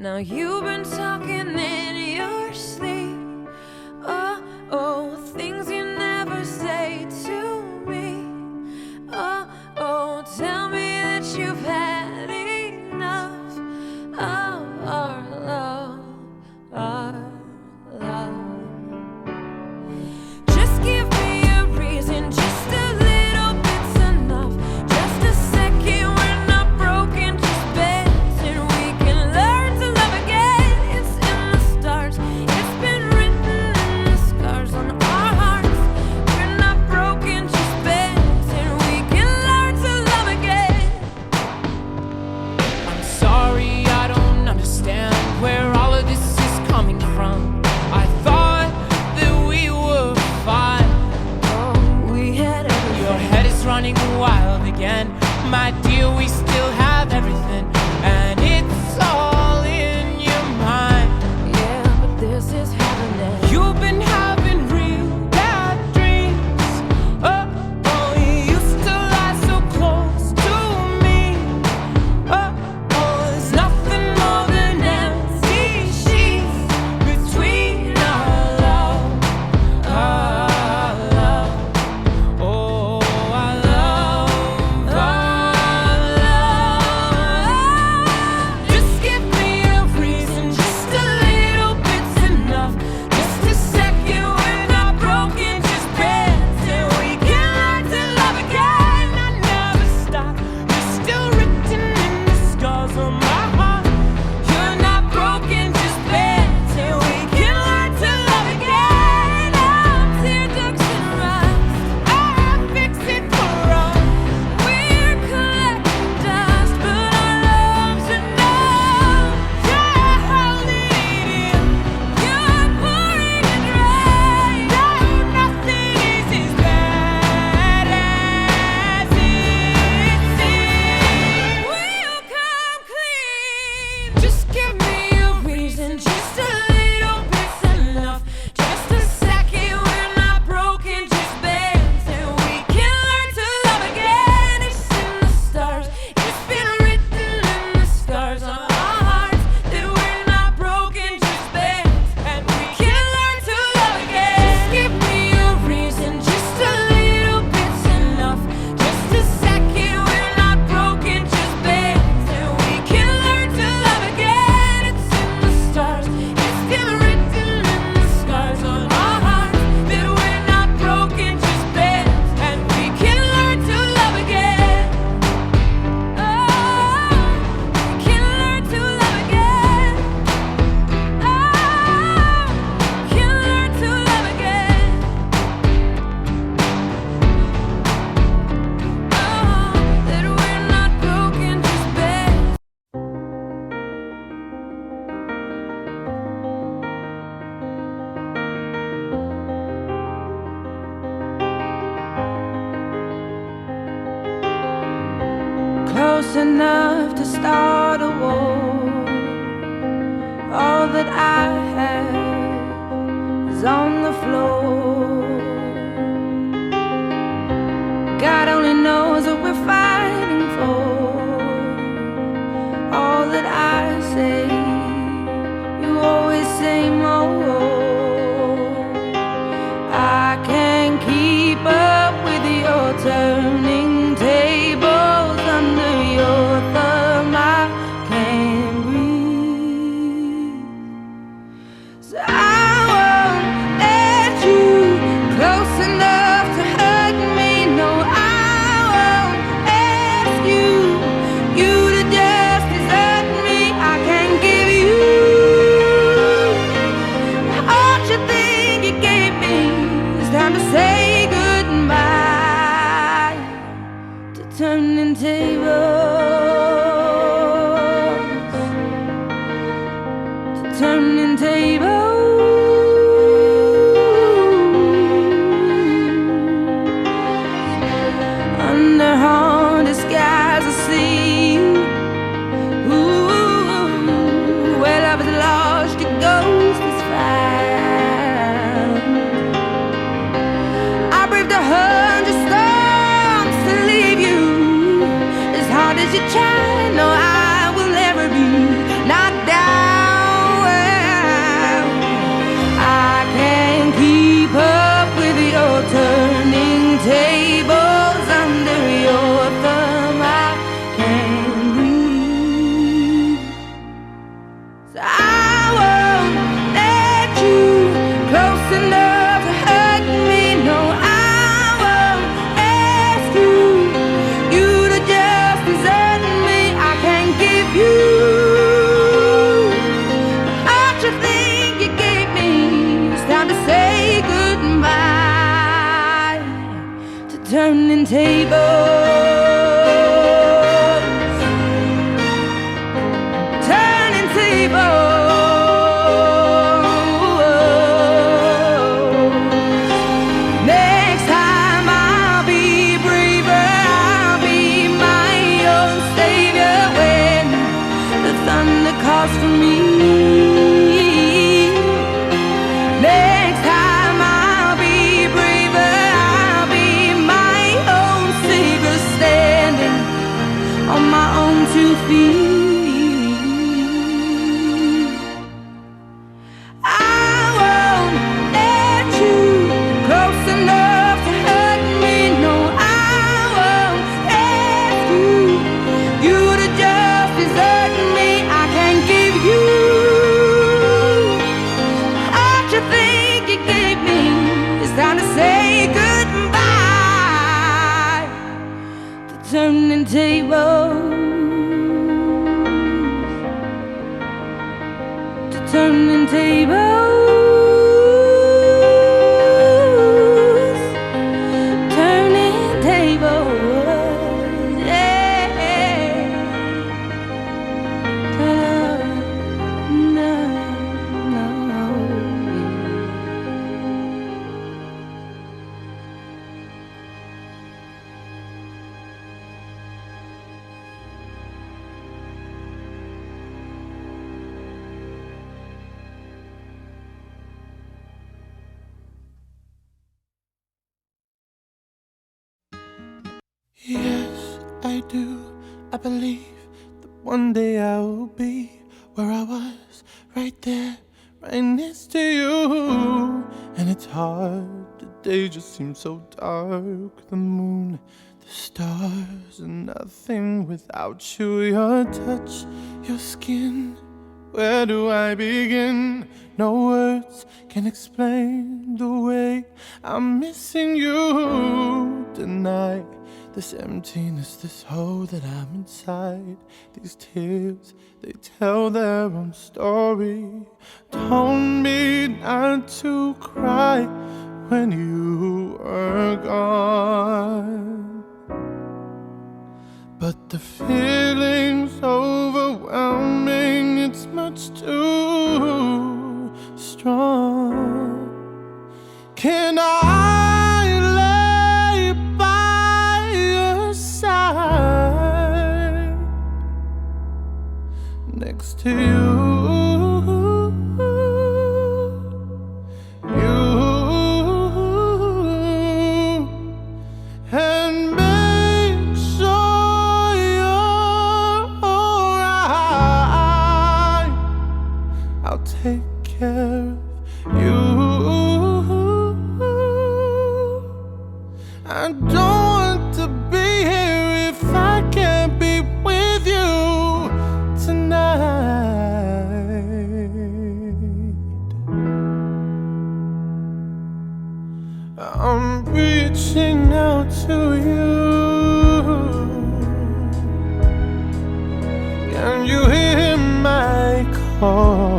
Now you've been talking. star. so dark, the moon, the stars, and nothing without you. Your touch, your skin. Where do I begin? No words can explain the way I'm missing you. tonight. this emptiness, this hole that I'm inside. These tears, they tell their own story. Told me not to cry when you are gone. But the feeling's overwhelming, it's much too strong. Can I lay by your side next to you? My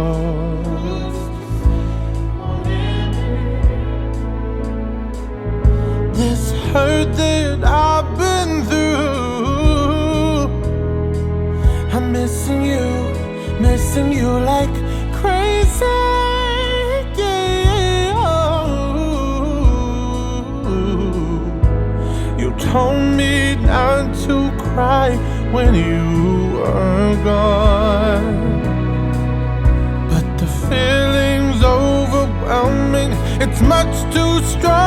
it's much too strong.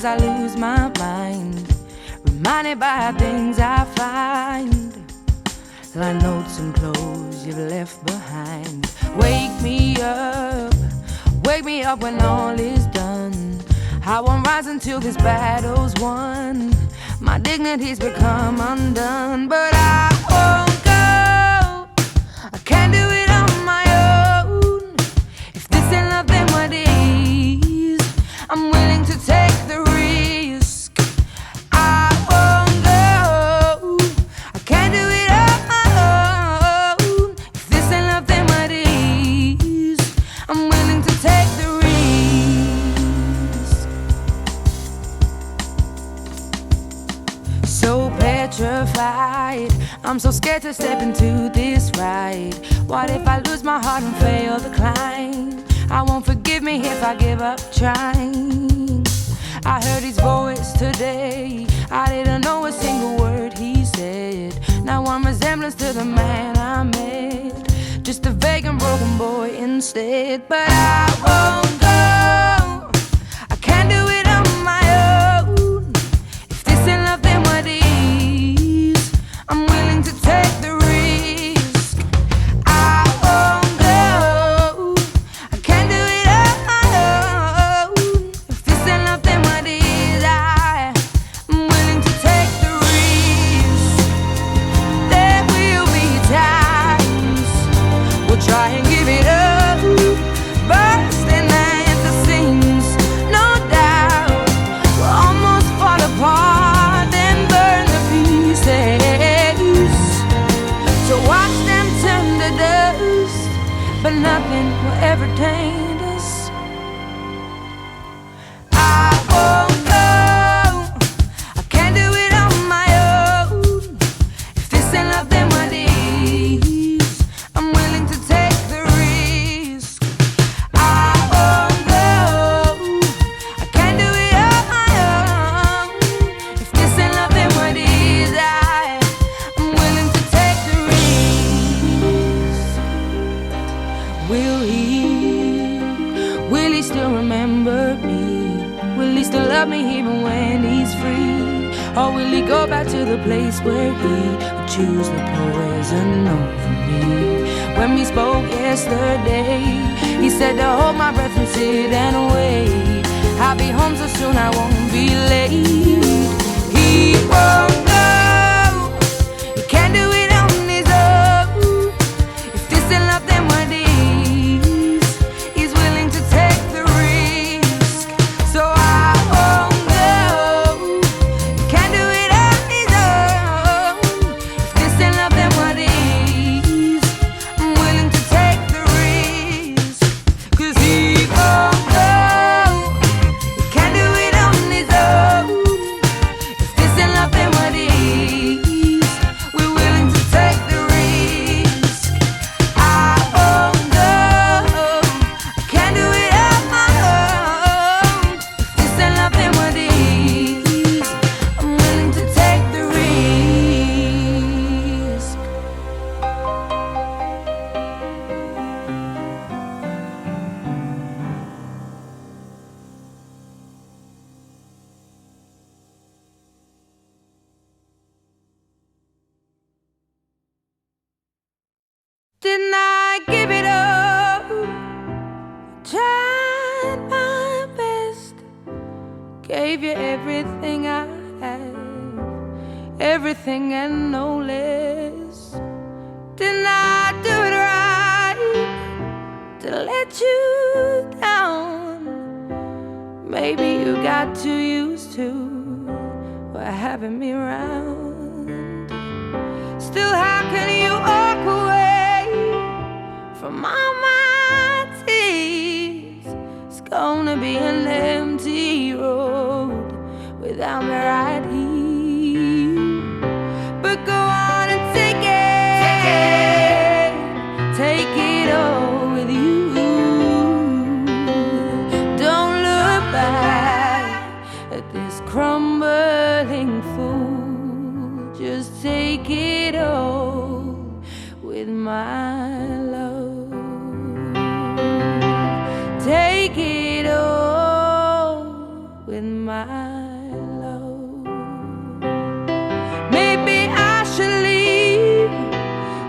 sometimes I lose my mind, reminded by things I find, like notes and clothes you've left behind. Wake me up, wake me up when all is done. I won't rise until this battle's won. My dignity's become undone, but I won't go. I can't do it on my own. If this ain't love, then what is? give up trying. I heard his voice today. I didn't know a single word he said. Now I'm resemblance to the man I met. Just a vague and broken boy instead. But I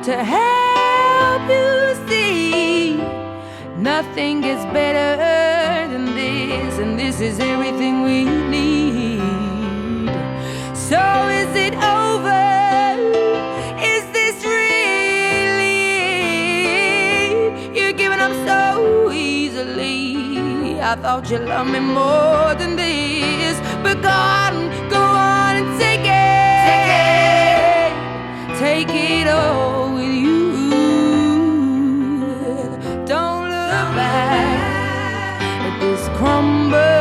to help you see nothing gets better than this, and this is everything we need. So is it over? Is this really? You're giving up so easily. I thought you loved me more but go on, go on and take it, take it all with you. Don't look back at this crumbling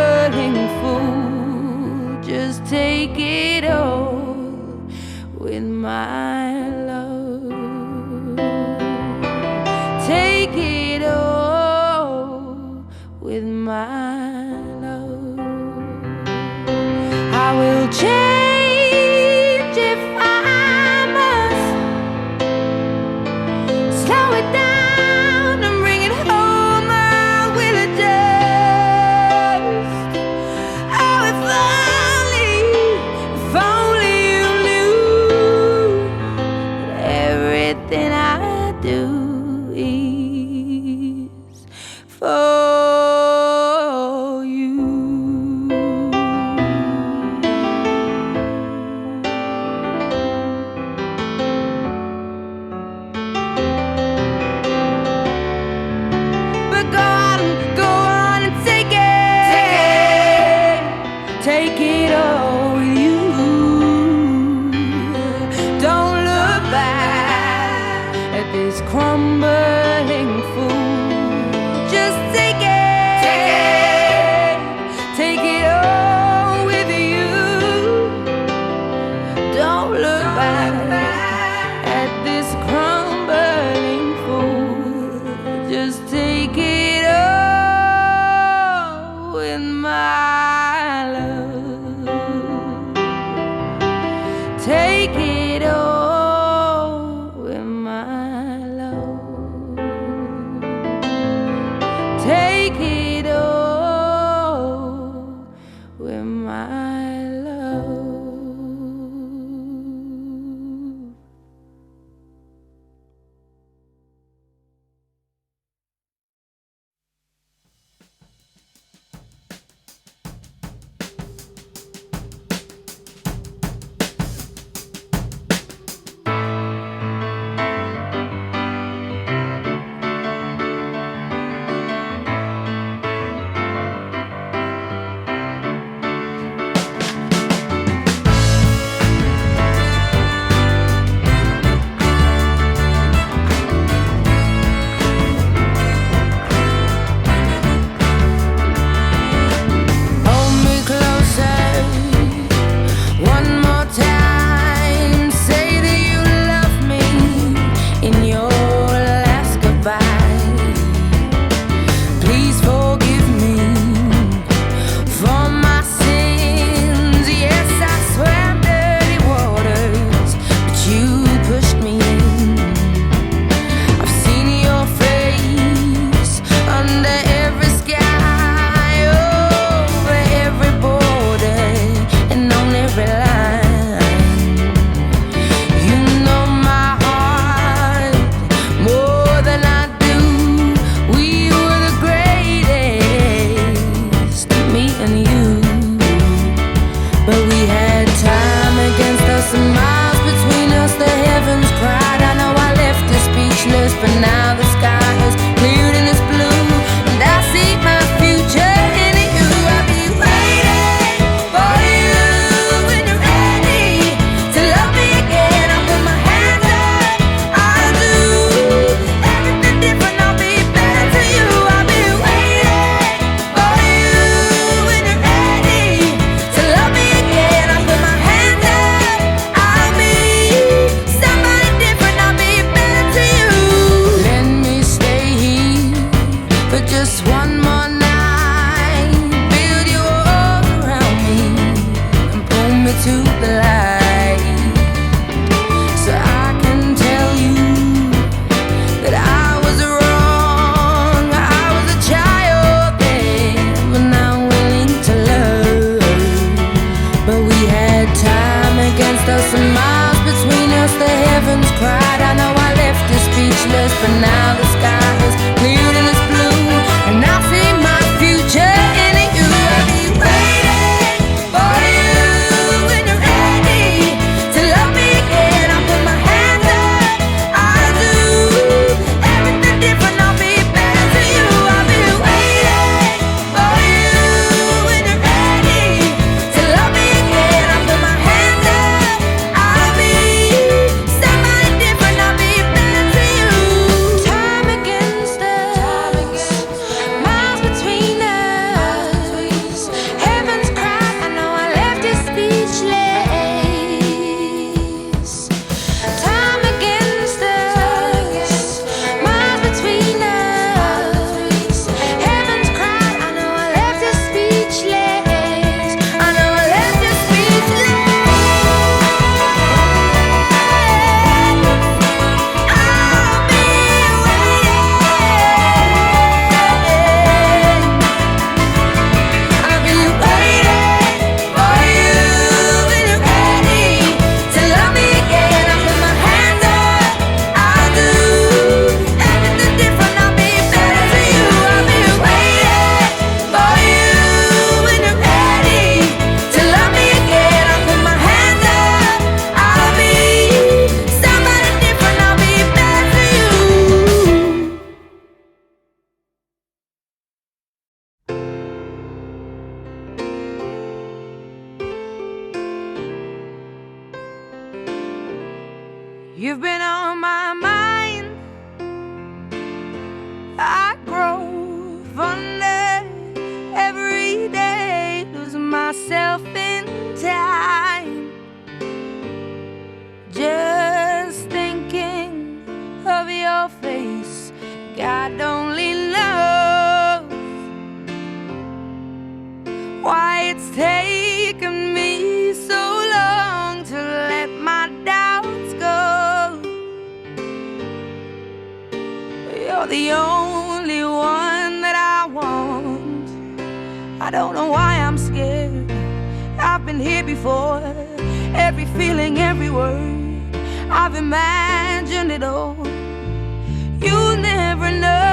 been here before. Every feeling, every word, I've imagined it all. You never know.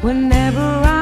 Whenever I'm